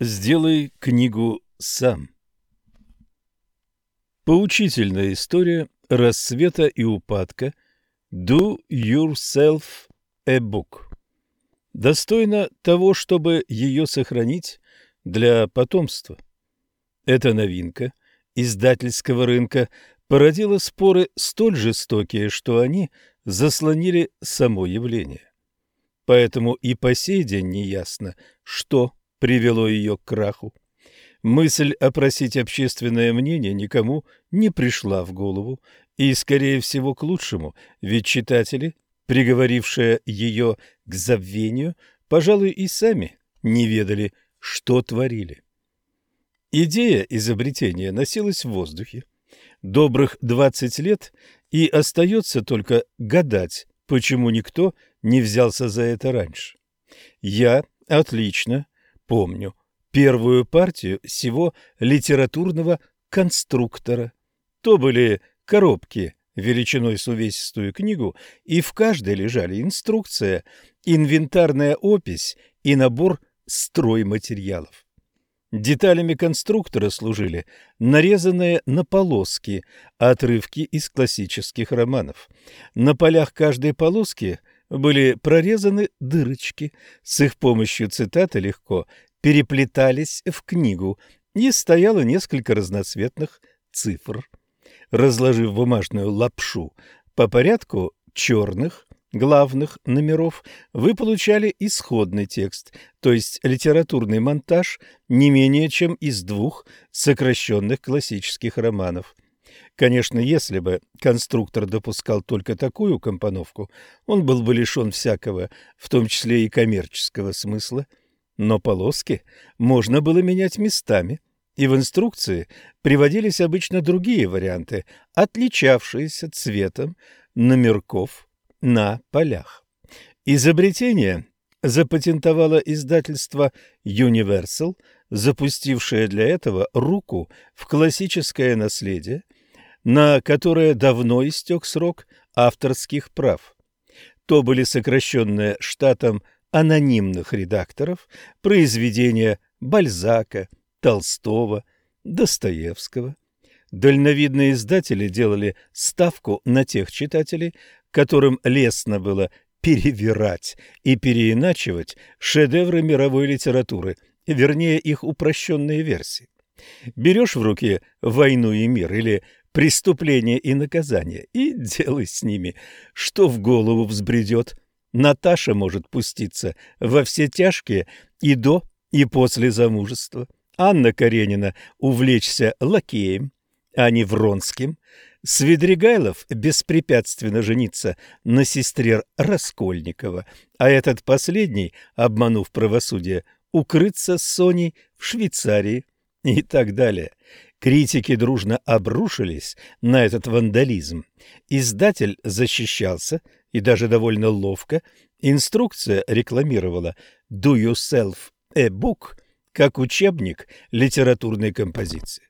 Сделай книгу сам. Поучительная история рассвета и упадка Do Yourself a Book. Достойна того, чтобы ее сохранить для потомства. Эта новинка издательского рынка породила споры столь жестокие, что они заслонили само явление. Поэтому и по сей день неясно, что привело ее к краху. Мысль опросить общественное мнение никому не пришла в голову, и, скорее всего, к лучшему, ведь читатели, приговорившие ее к забвению, пожалуй, и сами не ведали, что творили. Идея изобретения носилась в воздухе. Добрых двадцать лет, и остается только гадать, почему никто не взялся за это раньше. Я отлично помню первую партию всего литературного конструктора. То были коробки величиной с увесистую книгу, и в каждой лежали инструкция, инвентарная опись и набор стройматериалов. Деталями конструктора служили нарезанные на полоски отрывки из классических романов. На полях каждой полоски были прорезаны дырочки. С их помощью цитаты легко переплетались в книгу, и стояло несколько разноцветных цифр. Разложив бумажную лапшу по порядку черных, главных номеров, вы получали исходный текст, то есть литературный монтаж не менее чем из двух сокращенных классических романов. Конечно, если бы конструктор допускал только такую компоновку, он был бы лишен всякого, в том числе и коммерческого смысла. Но полоски можно было менять местами, и в инструкции приводились обычно другие варианты, отличавшиеся цветом номерков на полях. Изобретение запатентовало издательство Universal, запустившее для этого руку в классическое наследие, на которое давно истек срок авторских прав. То были сокращенные штатом анонимных редакторов произведения Бальзака, Толстого, Достоевского. Дальновидные издатели делали ставку на тех читателей, которым лестно было перевирать и переиначивать шедевры мировой литературы, вернее их упрощенные версии. Берешь в руки «Войну и мир» или «Преступление и наказание» и делай с ними, что в голову взбредет – Наташа может пуститься во все тяжкие и до, и после замужества. Анна Каренина увлечься лакеем, а не Вронским. Свидригайлов беспрепятственно жениться на сестре Раскольникова, а этот последний, обманув правосудие, укрыться с Соней в Швейцарии и так далее. Критики дружно обрушились на этот вандализм. Издатель защищался, и даже довольно ловко, инструкция рекламировала «Do yourself a book» как учебник литературной композиции.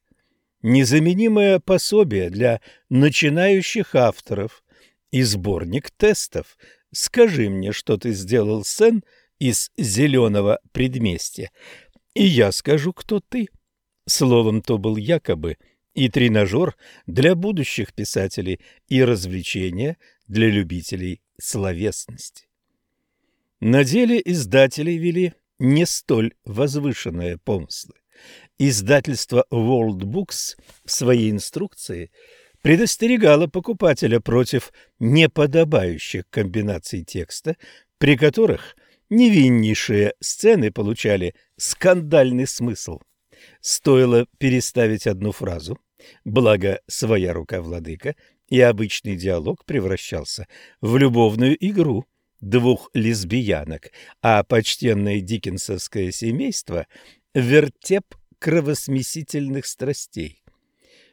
Незаменимое пособие для начинающих авторов и сборник тестов. Скажи мне, что ты сделал, Сен, из зеленого предместья, и я скажу, кто ты. Словом, то был якобы и тренажер для будущих писателей, и развлечение для любителей словесности. На деле издатели вели не столь возвышенные помыслы. Издательство World Books в своей инструкции предостерегало покупателя против неподобающих комбинаций текста, при которых невиннейшие сцены получали скандальный смысл. Стоило переставить одну фразу, благо своя рука владыка и обычный диалог превращался в любовную игру двух лесбиянок, а почтенное диккенсовское семейство — вертеп кровосмесительных страстей.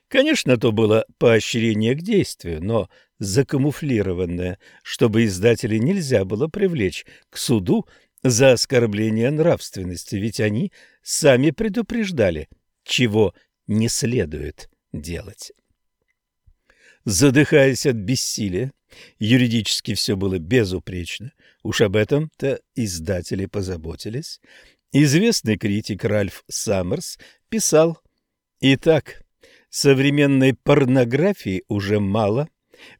Конечно, то было поощрение к действию, но закамуфлированное, чтобы издателей нельзя было привлечь к суду за оскорбление нравственности, ведь они сами предупреждали, чего не следует делать задыхаясь от бессилия. Юридически все было безупречно. Уж об этом-то издатели позаботились. Известный критик Ральф Саммерс писал «Итак, современной порнографии уже мало».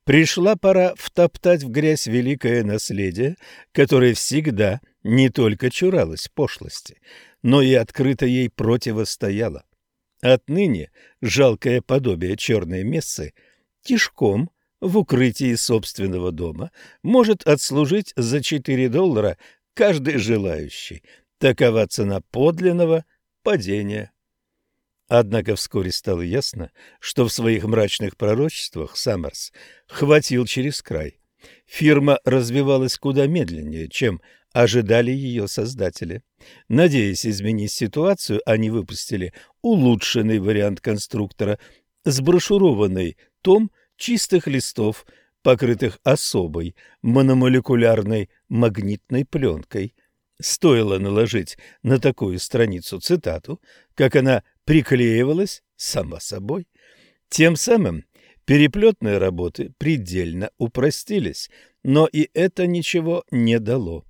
Пришла пора втоптать в грязь великое наследие, которое всегда не только чуралось пошлости, но и открыто ей противостояло. Отныне жалкое подобие черной мессы тишком в укрытии собственного дома может отслужить за 4 доллара каждый желающий. Такова цена подлинного падения. Однако вскоре стало ясно, что в своих мрачных пророчествах Саммерс хватил через край. Фирма развивалась куда медленнее, чем ожидали ее создатели. Надеясь изменить ситуацию, они выпустили улучшенный вариант конструктора, сброшурованный том чистых листов, покрытых особой мономолекулярной магнитной пленкой. Стоило наложить на такую страницу цитату, как она приклеивалась сама собой. Тем самым переплетные работы предельно упростились, но и это ничего не дало.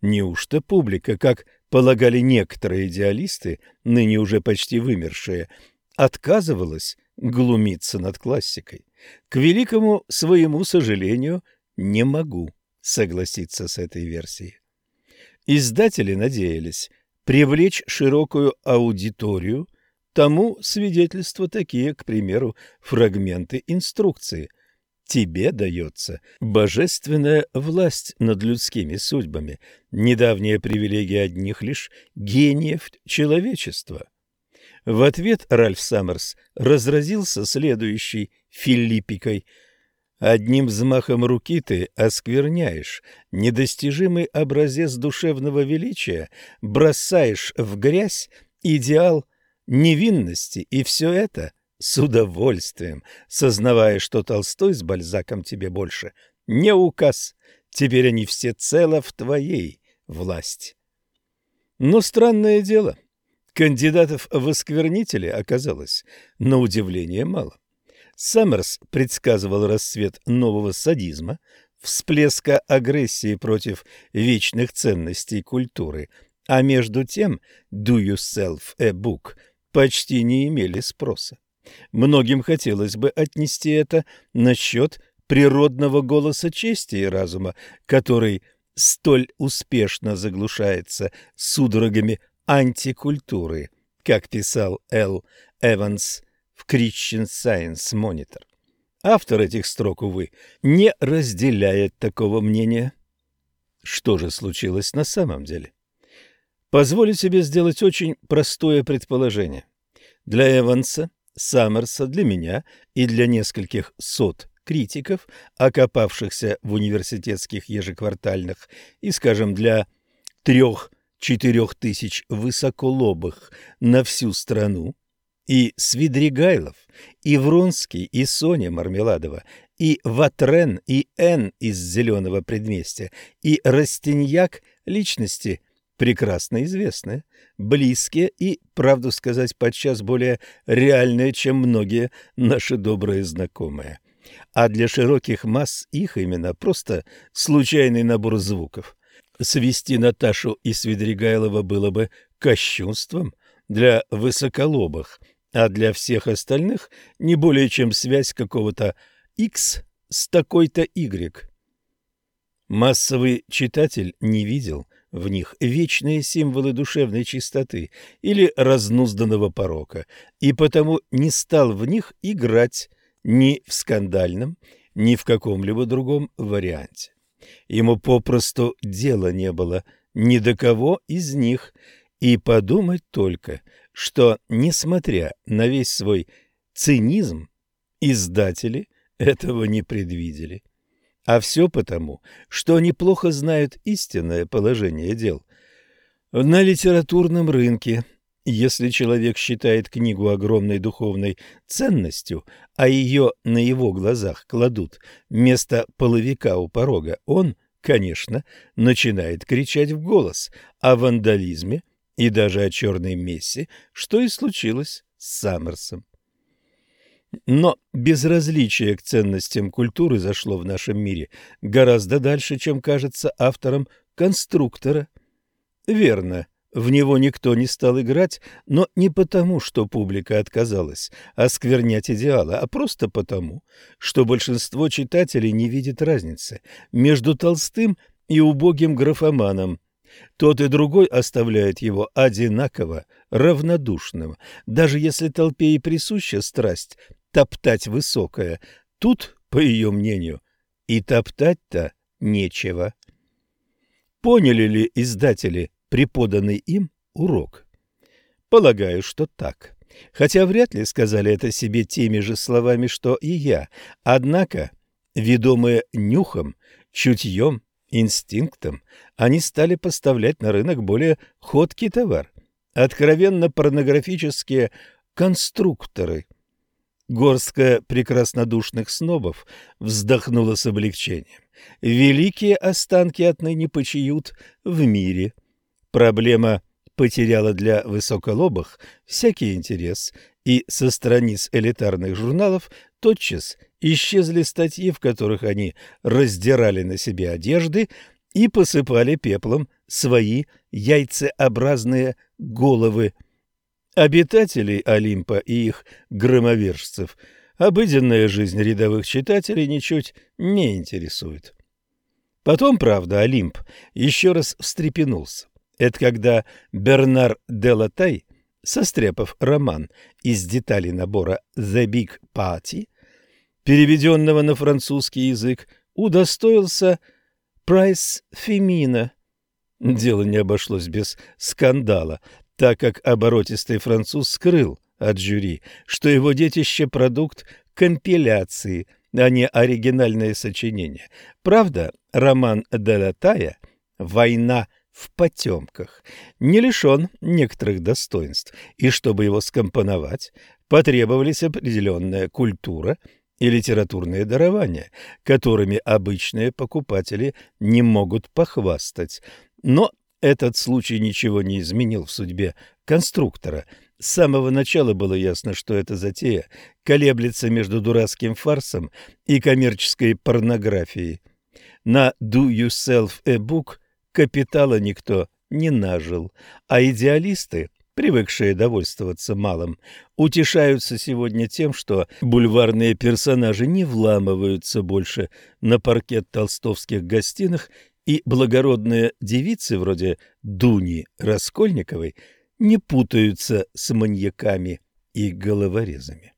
Неужто публика, как полагали некоторые идеалисты, ныне уже почти вымершие, отказывалась глумиться над классикой? К великому своему сожалению, не могу согласиться с этой версией. Издатели надеялись привлечь широкую аудиторию, тому свидетельства такие, к примеру, фрагменты инструкции – тебе дается божественная власть над людскими судьбами, недавняя привилегия одних лишь гениев человечества. В ответ Ральф Саммерс разразился следующей филиппикой. «Одним взмахом руки ты оскверняешь недостижимый образец душевного величия, бросаешь в грязь идеал невинности, и все это — с удовольствием, сознавая, что Толстой с Бальзаком тебе больше не указ, теперь они все цело в твоей власти. Но странное дело, кандидатов в осквернители оказалось на удивление мало. Саммерс предсказывал расцвет нового садизма, всплеска агрессии против вечных ценностей культуры, а между тем «Do yourself a book» почти не имели спроса. Многим хотелось бы отнести это насчет природного голоса чести и разума, который столь успешно заглушается судорогами антикультуры, как писал Эл Эванс в Christian Science Monitor. Автор этих строк, увы, не разделяет такого мнения. Что же случилось на самом деле? Позволю себе сделать очень простое предположение. Для Эванса Саммерса для меня и для нескольких сот критиков, окопавшихся в университетских ежеквартальных, и, скажем, для трех-четырех тысяч высоколобых на всю страну, и Свидригайлов, и Вронский, и Соня Мармеладова, и Ватрен, и Н из «Зеленого предместья», и Растиньяк – личности – прекрасно известные, близкие и, правду сказать, подчас более реальные, чем многие наши добрые знакомые. А для широких масс их именно просто случайный набор звуков. Свести Наташу и Свидригайлова было бы кощунством для высоколобых, а для всех остальных не более чем связь какого-то X с такой-то Y. Массовый читатель не видел – в них вечные символы душевной чистоты или разнузданного порока, и потому не стал в них играть ни в скандальном, ни в каком-либо другом варианте. Ему попросту дела не было ни до кого из них, и подумать только, что, несмотря на весь свой цинизм, издатели этого не предвидели. А все потому, что они плохо знают истинное положение дел. На литературном рынке, если человек считает книгу огромной духовной ценностью, а ее на его глазах кладут вместо половика у порога, он, конечно, начинает кричать в голос о вандализме и даже о черной мессе, что и случилось с Саммерсом. Но безразличие к ценностям культуры зашло в нашем мире гораздо дальше, чем кажется автором конструктора. Верно, в него никто не стал играть, но не потому, что публика отказалась осквернять идеалы, а просто потому, что большинство читателей не видит разницы между Толстым и убогим графоманом. Тот и другой оставляют его одинаково равнодушным. Даже если толпе и присуща страсть топтать высокое, тут, по ее мнению, и топтать-то нечего. Поняли ли издатели преподанный им урок? Полагаю, что так. Хотя вряд ли сказали это себе теми же словами, что и я. Однако, ведомые нюхом, чутьем, инстинктом, они стали поставлять на рынок более ходкий товар. Откровенно порнографические конструкторы. Горстка прекраснодушных снобов вздохнула с облегчением. Великие останки отныне почиют в мире. Проблема потеряла для высоколобых всякий интерес, и со страниц элитарных журналов тотчас исчезли статьи, в которых они раздирали на себе одежды и посыпали пеплом свои яйцеобразные головы. Обитателей Олимпа и их громовержцев обыденная жизнь рядовых читателей ничуть не интересует. Потом, правда, Олимп еще раз встрепенулся. Это когда Бернар де Латай, состряпав роман из деталей набора «The Big Party», переведенного на французский язык, удостоился прайс Фемина. Дело не обошлось без скандала, так как оборотистый француз скрыл от жюри, что его детище – продукт компиляции, а не оригинальное сочинение. Правда, роман Делатая «Война в потемках» не лишен некоторых достоинств, и чтобы его скомпоновать, потребовались определенная культура и литературные дарования, которыми обычные покупатели не могут похвастать. Но этот случай ничего не изменил в судьбе конструктора. С самого начала было ясно, что эта затея колеблется между дурацким фарсом и коммерческой порнографией. На «Do Yourself a Book» капитала никто не нажил, а идеалисты, привыкшие довольствоваться малым, утешаются сегодня тем, что бульварные персонажи не вламываются больше на паркет толстовских гостиных, и благородные девицы вроде Дуни Раскольниковой не путаются с маньяками и головорезами.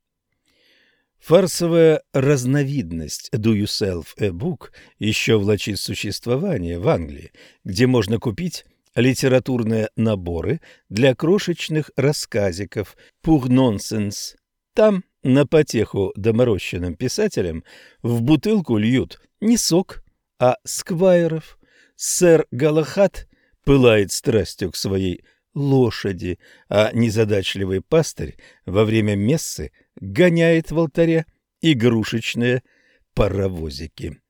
Фарсовая разновидность «Do yourself a book» еще влачит существование в Англии, где можно купить литературные наборы для крошечных рассказиков «pour nonsense». Там, на потеху доморощенным писателям, в бутылку льют не сок, а сквайров. Сэр Галахат пылает страстью к своей лошади, а незадачливый пастырь во время мессы гоняет в алтаре игрушечные паровозики.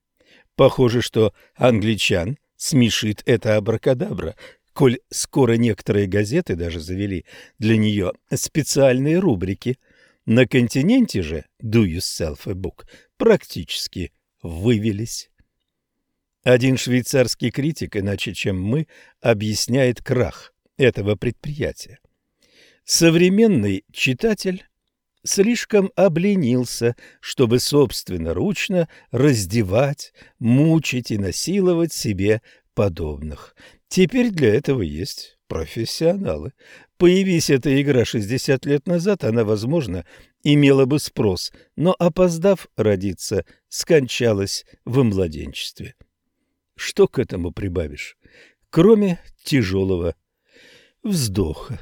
Похоже, что англичан смешит это абракадабра, коль скоро некоторые газеты даже завели для нее специальные рубрики. На континенте же «Do yourself a book» практически вывелись. Один швейцарский критик, иначе чем мы, объясняет крах этого предприятия. Современный читатель слишком обленился, чтобы собственноручно раздевать, мучить и насиловать себе подобных. Теперь для этого есть профессионалы. Появись эта игра 60 лет назад, она, возможно, имела бы спрос, но, опоздав родиться, скончалась в младенчестве. Что к этому прибавишь, кроме тяжелого вздоха?